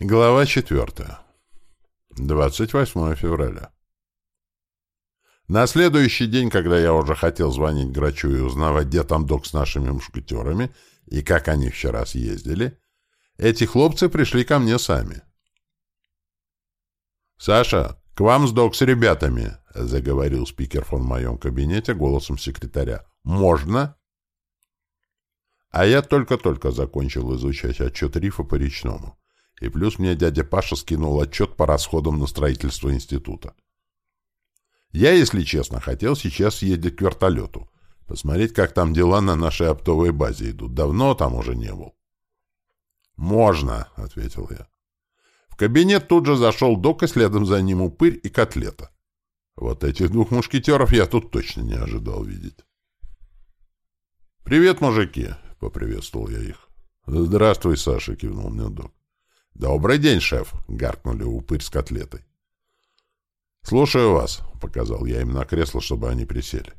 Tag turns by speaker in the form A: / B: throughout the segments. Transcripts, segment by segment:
A: Глава 4. 28 февраля. На следующий день, когда я уже хотел звонить Грачу и узнавать, где там док с нашими мушкетерами и как они вчера съездили, эти хлопцы пришли ко мне сами. «Саша, к вам с док с ребятами», — заговорил спикерфон в моем кабинете голосом секретаря. «Можно?» А я только-только закончил изучать отчет Рифа по речному. И плюс мне дядя Паша скинул отчет по расходам на строительство института. Я, если честно, хотел сейчас съездить к вертолету, посмотреть, как там дела на нашей оптовой базе идут. Давно там уже не был. «Можно», — ответил я. В кабинет тут же зашел док, и следом за ним упырь и котлета. Вот этих двух мушкетеров я тут точно не ожидал видеть. «Привет, мужики!» — поприветствовал я их. «Здравствуй, Саша!» — кивнул мне док. «Добрый день, шеф!» — гаркнули упырь с котлетой. «Слушаю вас», — показал я им на кресло, чтобы они присели.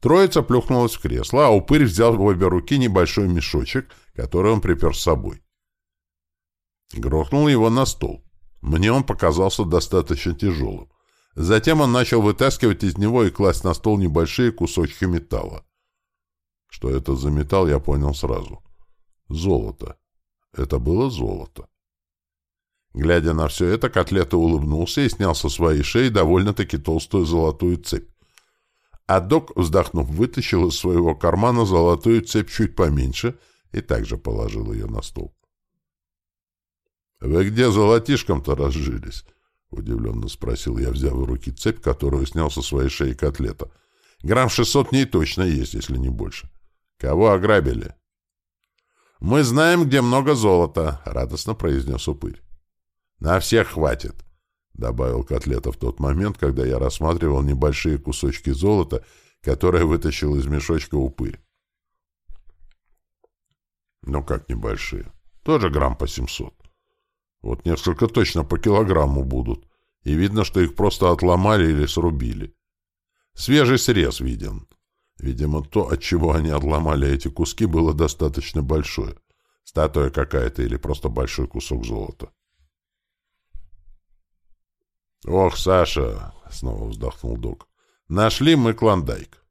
A: Троица плюхнулась в кресло, а упырь взял в обе руки небольшой мешочек, который он припер с собой. Грохнул его на стол. Мне он показался достаточно тяжелым. Затем он начал вытаскивать из него и класть на стол небольшие кусочки металла. Что это за металл, я понял сразу. Золото. Это было золото. Глядя на все это, котлета улыбнулся и снял со своей шеи довольно-таки толстую золотую цепь. А док, вздохнув, вытащил из своего кармана золотую цепь чуть поменьше и также положил ее на стол. «Вы где золотишком-то разжились?» — удивленно спросил я, взяв в руки цепь, которую снял со своей шеи котлета. «Грамм шестьсот ней точно есть, если не больше. Кого ограбили?» «Мы знаем, где много золота», — радостно произнес упырь. «На всех хватит», — добавил Котлета в тот момент, когда я рассматривал небольшие кусочки золота, которые вытащил из мешочка упырь. «Ну как небольшие? Тоже грамм по семьсот. Вот несколько точно по килограмму будут, и видно, что их просто отломали или срубили. Свежий срез виден». Видимо, то, от чего они отломали эти куски, было достаточно большое. Статуя какая-то или просто большой кусок золота. «Ох, Саша!» — снова вздохнул док. «Нашли мы клондайк.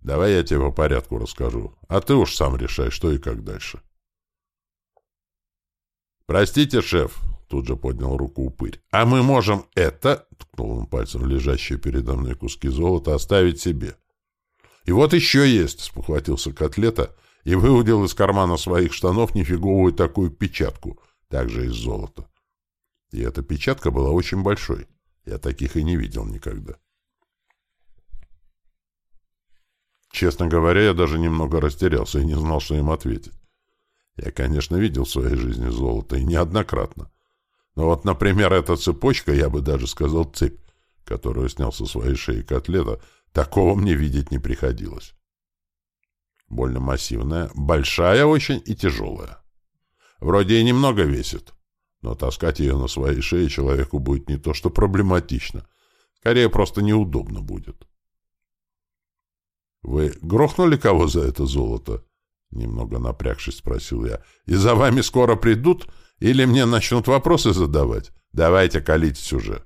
A: Давай я тебе по порядку расскажу, а ты уж сам решай, что и как дальше». «Простите, шеф!» — тут же поднял руку упырь. «А мы можем это...» — ткнул он пальцем лежащие передо мной куски золота — «оставить себе». «И вот еще есть!» — спохватился котлета и выудил из кармана своих штанов нифиговую такую печатку, также из золота. И эта печатка была очень большой. Я таких и не видел никогда. Честно говоря, я даже немного растерялся и не знал, что им ответить. Я, конечно, видел в своей жизни золото, и неоднократно. Но вот, например, эта цепочка, я бы даже сказал цепь, которую снял со своей шеи котлета, такого мне видеть не приходилось. Больно массивная, большая очень и тяжелая. Вроде и немного весит, но таскать ее на своей шее человеку будет не то что проблематично, скорее просто неудобно будет. «Вы грохнули кого за это золото?» Немного напрягшись, спросил я. «И за вами скоро придут? Или мне начнут вопросы задавать? Давайте колитесь уже».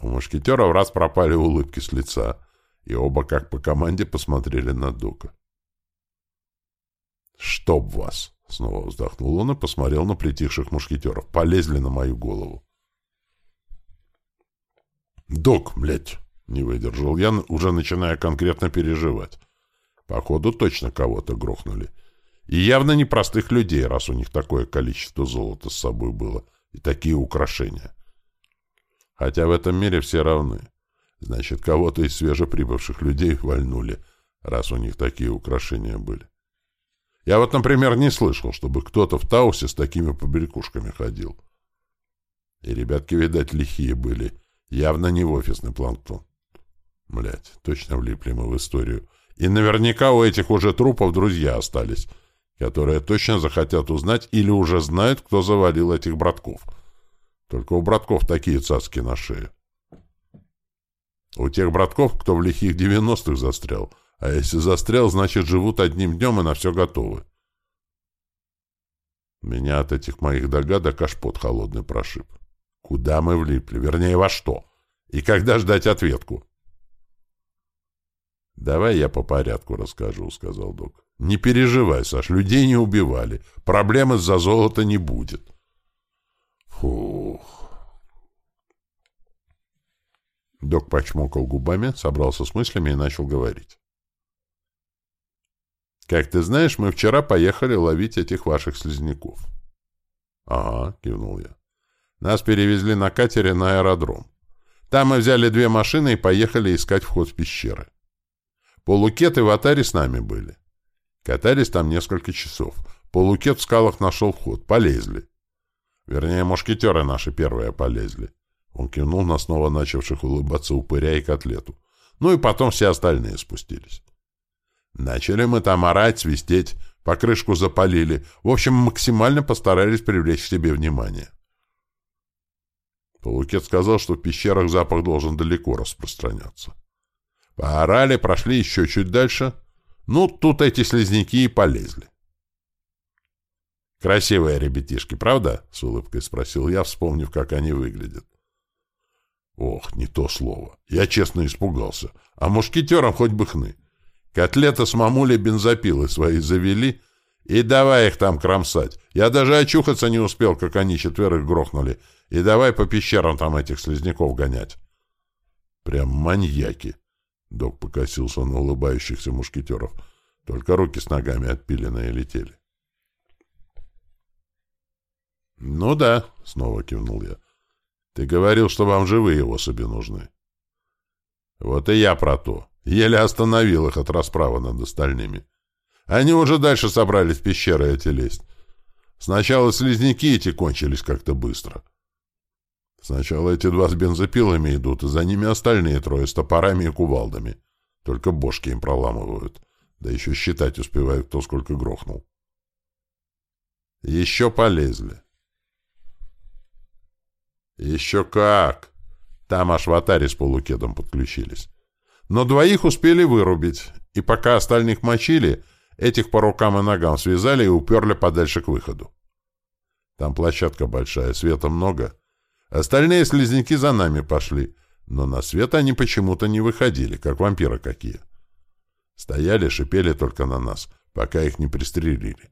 A: У мушкетеров раз пропали улыбки с лица, и оба, как по команде, посмотрели на Дука. «Чтоб вас!» — снова вздохнул он и посмотрел на притихших мушкетеров. «Полезли на мою голову». «Док, блядь!» — не выдержал я, уже начиная конкретно переживать. Походу, точно кого-то грохнули. И явно не простых людей, раз у них такое количество золота с собой было и такие украшения. Хотя в этом мире все равны. Значит, кого-то из свежеприбывших людей вальнули, раз у них такие украшения были. Я вот, например, не слышал, чтобы кто-то в Таусе с такими побрякушками ходил. И ребятки, видать, лихие были. Явно не в офисный планктон. Блять, точно влипли мы в историю. И наверняка у этих уже трупов друзья остались, которые точно захотят узнать или уже знают, кто завалил этих братков. Только у братков такие цацки на шее. У тех братков, кто в лихих девяностых застрял — а если застрял, значит, живут одним днем и на все готовы. Меня от этих моих догадок аж под холодный прошиб. Куда мы влипли? Вернее, во что? И когда ждать ответку? «Давай я по порядку расскажу», — сказал док. «Не переживай, Саш, людей не убивали. Проблемы из-за золота не будет». Фух. Док почмокал губами, собрался с мыслями и начал говорить. «Как ты знаешь, мы вчера поехали ловить этих ваших слизняков». «Ага», — кивнул я. «Нас перевезли на катере на аэродром. Там мы взяли две машины и поехали искать вход в пещеры. Полукет и Ватари с нами были. Катались там несколько часов. Полукет в скалах нашел вход. Полезли. Вернее, мушкетеры наши первые полезли. Он кивнул на снова начавших улыбаться упыря и котлету. Ну и потом все остальные спустились. Начали мы там орать, свистеть, покрышку запалили. В общем, максимально постарались привлечь к себе внимание. Полукет сказал, что в пещерах запах должен далеко распространяться. Поорали, прошли еще чуть дальше. Ну, тут эти слизняки и полезли. «Красивые ребятишки, правда?» — с улыбкой спросил я, вспомнив, как они выглядят. Ох, не то слово. Я честно испугался. А мушкетерам хоть бы хны. Котлета с мамулей бензопилы свои завели, и давай их там кромсать. Я даже очухаться не успел, как они четверых грохнули. И давай по пещерам там этих слизняков гонять. Прям маньяки. Док покосился на улыбающихся мушкетеров. Только руки с ногами отпиленные летели. «Ну да», — снова кивнул я. «Ты говорил, что вам живые особи нужны». «Вот и я про то. Еле остановил их от расправы над остальными. Они уже дальше собрались в пещеры эти лезть. Сначала слизняки эти кончились как-то быстро. Сначала эти два с бензопилами идут, и за ними остальные трое с топорами и кувалдами. Только бошки им проламывают. Да еще считать успевают, кто сколько грохнул. Еще полезли. Еще как! Там аж ватари с полукедом подключились. Но двоих успели вырубить, и пока остальных мочили, этих по рукам и ногам связали и уперли подальше к выходу. Там площадка большая, света много — Остальные слизняки за нами пошли, но на свет они почему-то не выходили, как вампиры какие. Стояли, шипели только на нас, пока их не пристрелили.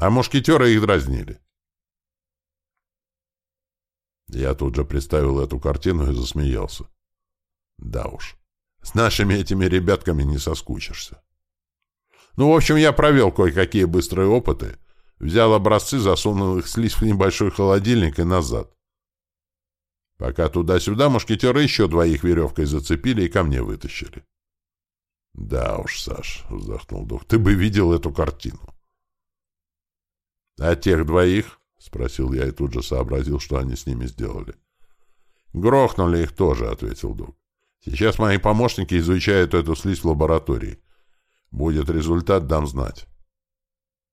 A: А мушкетеры их дразнили. Я тут же представил эту картину и засмеялся. Да уж, с нашими этими ребятками не соскучишься. Ну, в общем, я провел кое-какие быстрые опыты, взял образцы, засунул их слизь в небольшой холодильник и назад. Пока туда-сюда мушкетеры еще двоих веревкой зацепили и ко мне вытащили. — Да уж, Саш, — вздохнул дух, — ты бы видел эту картину. — А тех двоих? — спросил я и тут же сообразил, что они с ними сделали. — Грохнули их тоже, — ответил дух. — Сейчас мои помощники изучают эту слизь в лаборатории. Будет результат, дам знать.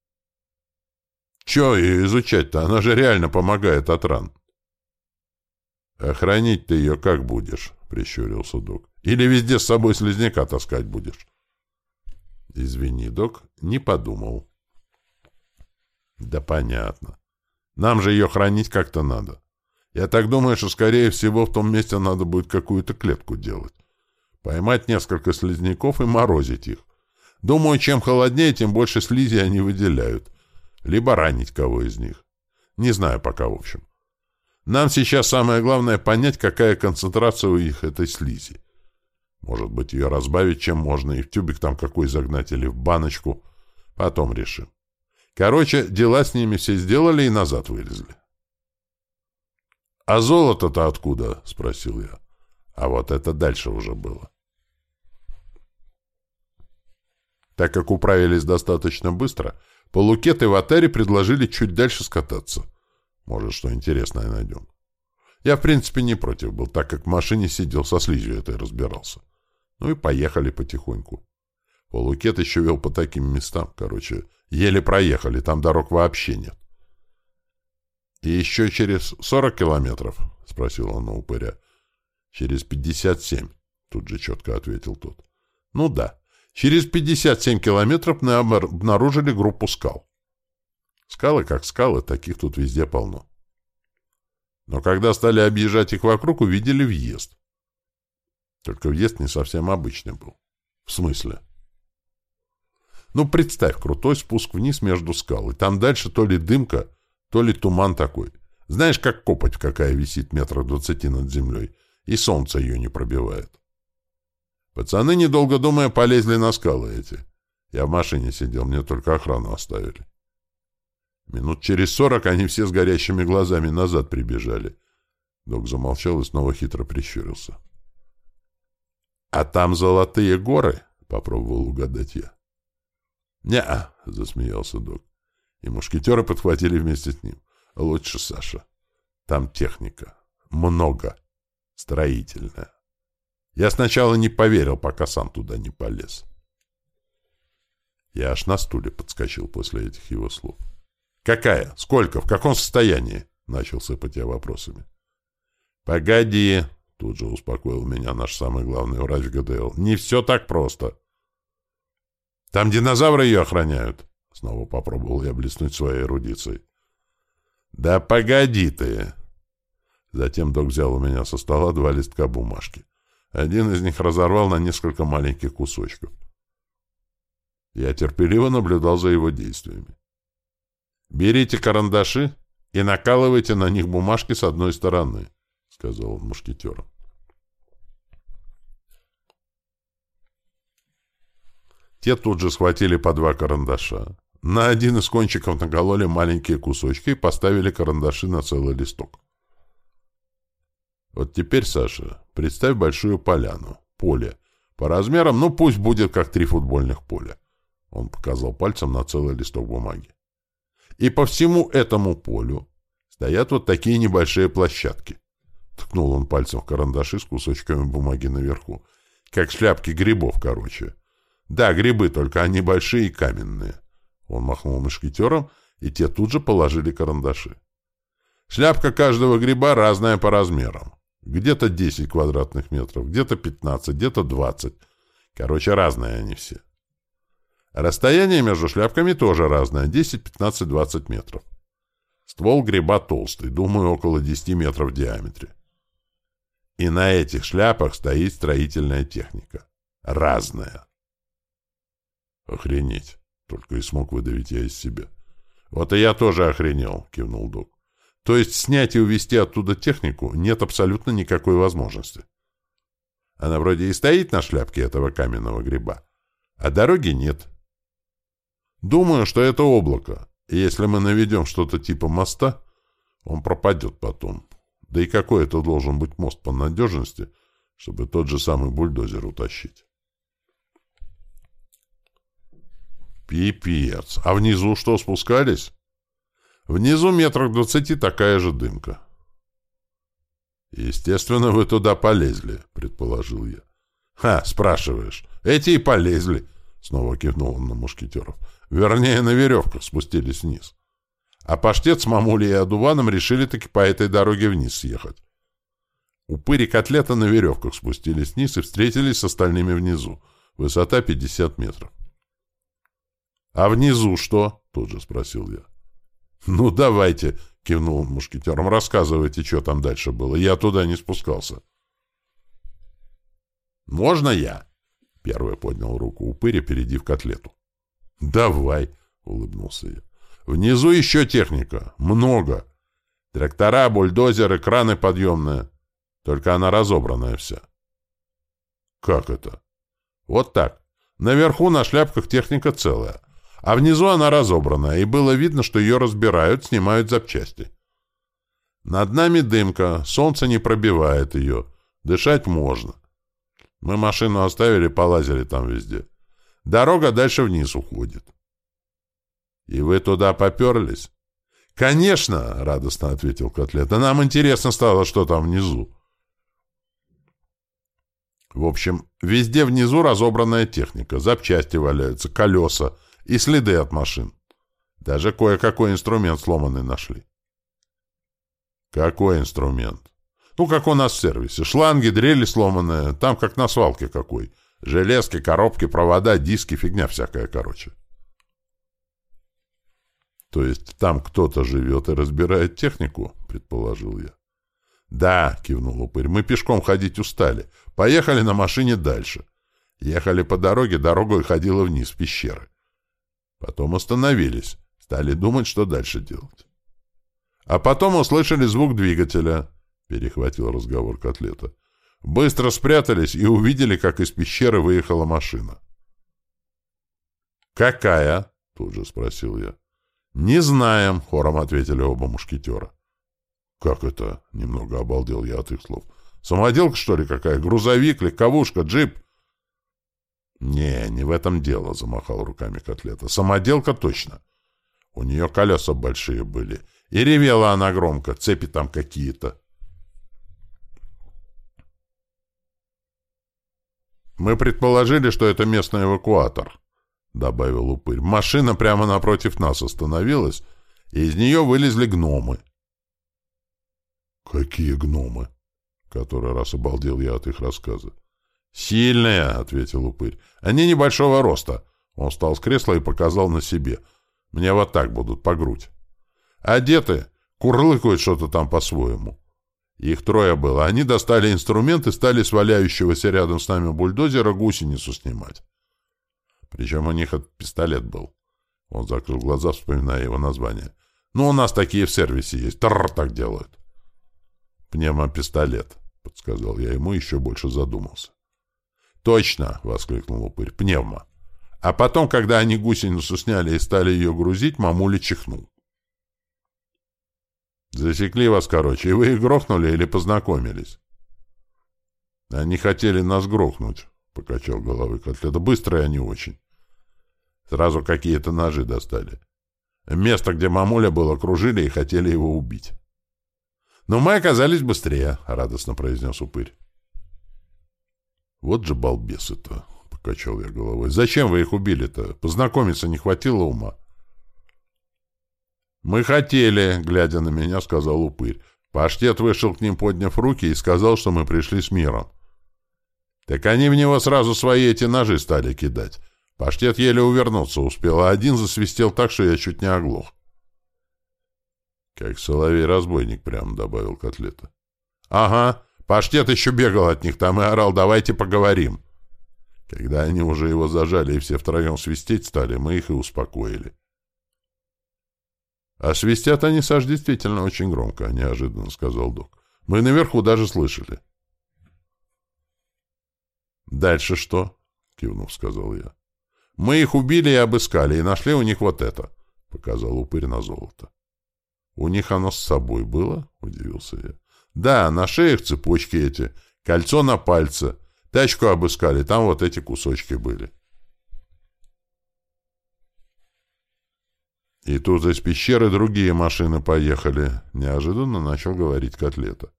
A: — Че ее изучать-то? Она же реально помогает от ран. — «Охранить ты ее как будешь?» — прищурился док. «Или везде с собой слизняка таскать будешь?» «Извини, док, не подумал». «Да понятно. Нам же ее хранить как-то надо. Я так думаю, что, скорее всего, в том месте надо будет какую-то клетку делать. Поймать несколько слизняков и морозить их. Думаю, чем холоднее, тем больше слизи они выделяют. Либо ранить кого из них. Не знаю пока, в общем. Нам сейчас самое главное понять, какая концентрация у их этой слизи. Может быть, ее разбавить чем можно, и в тюбик там какой загнать, или в баночку. Потом решим. Короче, дела с ними все сделали и назад вылезли. — А золото-то откуда? — спросил я. А вот это дальше уже было. Так как управились достаточно быстро, полукеты в Атаре предложили чуть дальше скататься — может, что интересное найдем. Я, в принципе, не против был, так как в машине сидел со слизью этой разбирался. Ну и поехали потихоньку. Полукет еще вел по таким местам, короче. Еле проехали, там дорог вообще нет. — И еще через сорок километров? — спросил он у упыря. — Через пятьдесят семь, — тут же четко ответил тот. — Ну да. Через пятьдесят семь километров мы обнаружили группу скал. Скалы как скалы, таких тут везде полно. Но когда стали объезжать их вокруг, увидели въезд. Только въезд не совсем обычный был. В смысле? Ну, представь, крутой спуск вниз между скал, и там дальше то ли дымка, то ли туман такой. Знаешь, как копоть какая висит метров двадцати над землей, и солнце ее не пробивает. Пацаны, недолго думая, полезли на скалы эти. Я в машине сидел, мне только охрану оставили. Минут через сорок они все с горящими глазами назад прибежали. Док замолчал и снова хитро прищурился. — А там золотые горы? — попробовал угадать я. — Не-а, — засмеялся док. И мушкетеры подхватили вместе с ним. — Лучше, Саша. Там техника. Много. Строительная. Я сначала не поверил, пока сам туда не полез. Я аж на стуле подскочил после этих его слов. «Какая? Сколько? В каком состоянии?» — начал сыпать я вопросами. «Погоди!» — тут же успокоил меня наш самый главный врач ГДЛ. «Не все так просто!» «Там динозавры ее охраняют!» — снова попробовал я блеснуть своей эрудицией. «Да погоди ты!» Затем док взял у меня со стола два листка бумажки. Один из них разорвал на несколько маленьких кусочков. Я терпеливо наблюдал за его действиями. «Берите карандаши и накалывайте на них бумажки с одной стороны», — сказал он мушкетерам. Те тут же схватили по два карандаша. На один из кончиков накололи маленькие кусочки и поставили карандаши на целый листок. Вот теперь, Саша, представь большую поляну, поле. По размерам, ну пусть будет как три футбольных поля. Он показал пальцем на целый листок бумаги. И по всему этому полю стоят вот такие небольшие площадки. Ткнул он пальцем в карандаши с кусочками бумаги наверху. Как шляпки грибов, короче. Да, грибы, только они большие и каменные. Он махнул мушкетером, и те тут же положили карандаши. Шляпка каждого гриба разная по размерам. Где-то 10 квадратных метров, где-то 15, где-то 20. Короче, разные они все. Расстояние между шляпками тоже разное — 10, 15, 20 метров. Ствол гриба толстый, думаю, около 10 метров в диаметре. И на этих шляпах стоит строительная техника. Разная. Охренеть. Только и смог выдавить я из себя. Вот и я тоже охренел, кивнул док. То есть снять и увезти оттуда технику нет абсолютно никакой возможности. Она вроде и стоит на шляпке этого каменного гриба, а дороги нет. Думаю, что это облако. И если мы наведем что-то типа моста, он пропадет потом. Да и какой это должен быть мост по надежности, чтобы тот же самый бульдозер утащить? Пипец. А внизу что, спускались? Внизу метрах двадцати такая же дымка. Естественно, вы туда полезли, предположил я. Ха, спрашиваешь. Эти и полезли. Снова кивнул он на мушкетеров. Вернее, на веревках спустились вниз. А паштет с мамулей и одуваном решили таки по этой дороге вниз съехать. Упыри котлета на веревках спустились вниз и встретились с остальными внизу. Высота 50 метров. — А внизу что? — тут же спросил я. — Ну, давайте, — кивнул мушкетером, — рассказывайте, что там дальше было. Я туда не спускался. — Можно я? — первый поднял руку упырь, опередив котлету. «Давай», — улыбнулся я. «Внизу еще техника. Много. Трактора, бульдозеры, краны подъемные. Только она разобранная вся». «Как это?» «Вот так. Наверху на шляпках техника целая, а внизу она разобранная, и было видно, что ее разбирают, снимают запчасти. Над нами дымка, солнце не пробивает ее, дышать можно. Мы машину оставили, полазили там везде. Дорога дальше вниз уходит. И вы туда поперлись? Конечно, радостно ответил Котлета. Нам интересно стало, что там внизу. В общем, везде внизу разобранная техника, запчасти валяются, колеса и следы от машин. Даже кое-какой инструмент сломанный нашли. Какой инструмент? Ну, как у нас в сервисе. Шланги, дрели сломанные, там как на свалке какой. Железки, коробки, провода, диски, фигня всякая, короче. То есть там кто-то живет и разбирает технику, предположил я. Да, кивнул упырь, мы пешком ходить устали. Поехали на машине дальше. Ехали по дороге, дорогой ходила вниз в пещеры. Потом остановились, стали думать, что дальше делать. А потом услышали звук двигателя, перехватил разговор котлета. Быстро спрятались и увидели, как из пещеры выехала машина. «Какая?» — тут же спросил я. «Не знаем», — хором ответили оба мушкетера. «Как это?» — немного обалдел я от их слов. «Самоделка, что ли, какая? Грузовик, легковушка, джип?» «Не, не в этом дело», — замахал руками котлета. «Самоделка точно. У нее колеса большие были. И ревела она громко, цепи там какие-то». «Мы предположили, что это местный эвакуатор», — добавил упырь. «Машина прямо напротив нас остановилась, и из нее вылезли гномы». «Какие гномы?» — который раз обалдел я от их рассказа. «Сильные», — ответил упырь. «Они небольшого роста». Он встал с кресла и показал на себе. «Мне вот так будут, по грудь». «Одеты, курлыкают что-то там по-своему». Их трое было. Они достали инструмент и стали с валяющегося рядом с нами бульдозера гусеницу снимать. Причем у них этот пистолет был. Он закрыл глаза, вспоминая его название. «Ну, у нас такие в сервисе есть. Тррр, так делают». «Пневмопистолет», — подсказал я ему, еще больше задумался. «Точно!» — воскликнул упырь. «Пневма!» А потом, когда они гусеницу сняли и стали ее грузить, мамуля чихнул. «Засекли вас, короче, и вы их грохнули или познакомились?» «Они хотели нас грохнуть», — покачал головой котлета. «Быстрые они очень. Сразу какие-то ножи достали. Место, где мамуля было, кружили и хотели его убить». «Но мы оказались быстрее», — радостно произнес упырь. «Вот же балбесы-то!» — покачал я головой. «Зачем вы их убили-то? Познакомиться не хватило ума?» «Мы хотели», — глядя на меня, сказал упырь. Паштет вышел к ним, подняв руки, и сказал, что мы пришли с миром. Так они в него сразу свои эти ножи стали кидать. Паштет еле увернуться успел, а один засвистел так, что я чуть не оглох. «Как соловей-разбойник», — прямо добавил котлета. «Ага, Паштет еще бегал от них там и орал «давайте поговорим». Когда они уже его зажали и все втроем свистеть стали, мы их и успокоили. «А свистят они, Саш, действительно очень громко», — неожиданно сказал док. «Мы наверху даже слышали». «Дальше что?» — кивнув, сказал я. «Мы их убили и обыскали, и нашли у них вот это», — показал упырь на золото. «У них оно с собой было?» — удивился я. Да, на шеях цепочки эти, кольцо на пальце. Тачку обыскали, там вот эти кусочки были. И тут из пещеры другие машины поехали, неожиданно начал говорить котлета.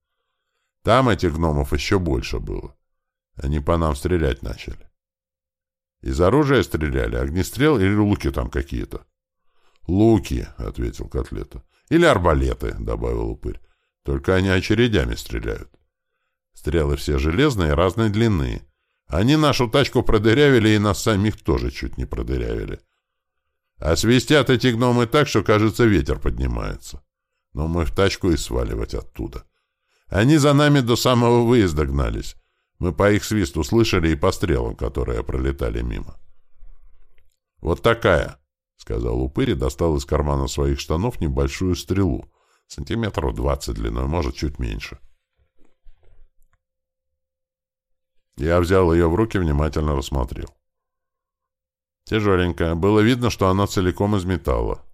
A: Там этих гномов еще больше было. Они по нам стрелять начали. Из оружия стреляли, огнестрел или луки там какие-то? Луки, — ответил котлета. Или арбалеты, — добавил упырь. Только они очередями стреляют. Стрелы все железные, разной длины. Они нашу тачку продырявили и нас самих тоже чуть не продырявили. А свистят эти гномы так, что, кажется, ветер поднимается. Но мы в тачку и сваливать оттуда. Они за нами до самого выезда гнались. Мы по их свисту слышали и по стрелам, которые пролетали мимо. «Вот такая», — сказал упырь и достал из кармана своих штанов небольшую стрелу, Сантиметров двадцать длиной, может, чуть меньше. Я взял ее в руки, внимательно рассмотрел. Тяжеленькая. Было видно, что она целиком из металла.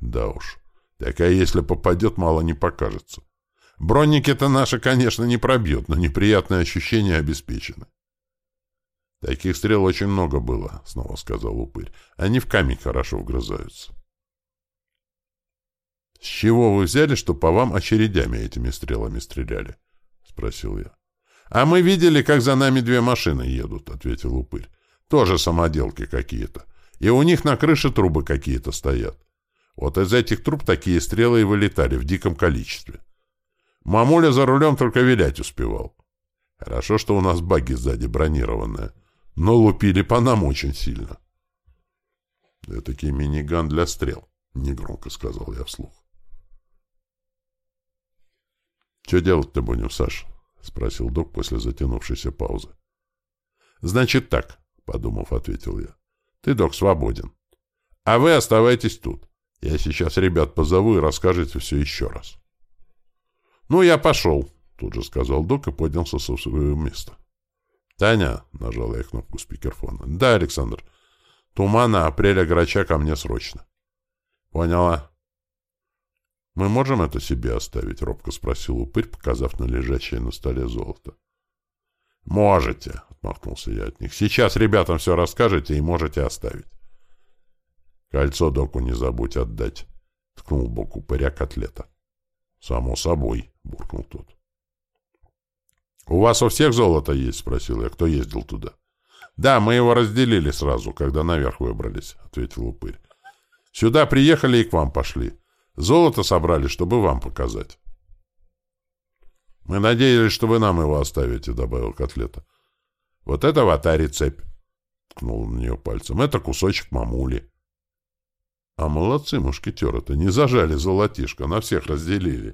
A: Да уж. Такая, если попадет, мало не покажется. Бронники-то наши, конечно, не пробьют, но неприятные ощущения обеспечены. Таких стрел очень много было, — снова сказал упырь. Они в камень хорошо вгрызаются. — С чего вы взяли, что по вам очередями этими стрелами стреляли? — спросил я. — А мы видели, как за нами две машины едут, — ответил упырь. — Тоже самоделки какие-то. И у них на крыше трубы какие-то стоят. Вот из этих труб такие стрелы и вылетали в диком количестве. Мамуля за рулем только вилять успевал. Хорошо, что у нас баги сзади бронированные, но лупили по нам очень сильно. — Это миниган для стрел, — Негромко сказал я вслух. «Что делать-то будем, Саш?» — спросил док после затянувшейся паузы. «Значит так», — подумав, ответил я. «Ты, док, свободен. А вы оставайтесь тут. Я сейчас ребят позову и расскажете все еще раз». «Ну, я пошел», — тут же сказал док и поднялся со своего места. «Таня», — нажал я кнопку спикерфона. «Да, Александр. Тумана, апреля, грача ко мне срочно». «Поняла». «Мы можем это себе оставить?» — робко спросил упырь, показав на лежащее на столе золото. «Можете», — отмахнулся я от них. «Сейчас ребятам все расскажете и можете оставить». «Кольцо доку не забудь отдать», — ткнул бок упыря котлета. «Само собой», — буркнул тот. «У вас у всех золото есть?» — спросил я. «Кто ездил туда?» «Да, мы его разделили сразу, когда наверх выбрались», — ответил упырь. «Сюда приехали и к вам пошли. Золото собрали, чтобы вам показать». «Мы надеялись, что вы нам его оставите», — добавил котлета. «Вот это ватари цепь», — ткнул на нее пальцем. «Это кусочек мамули». «А молодцы, мушкетеры-то, не зажали золотишко, на всех разделили».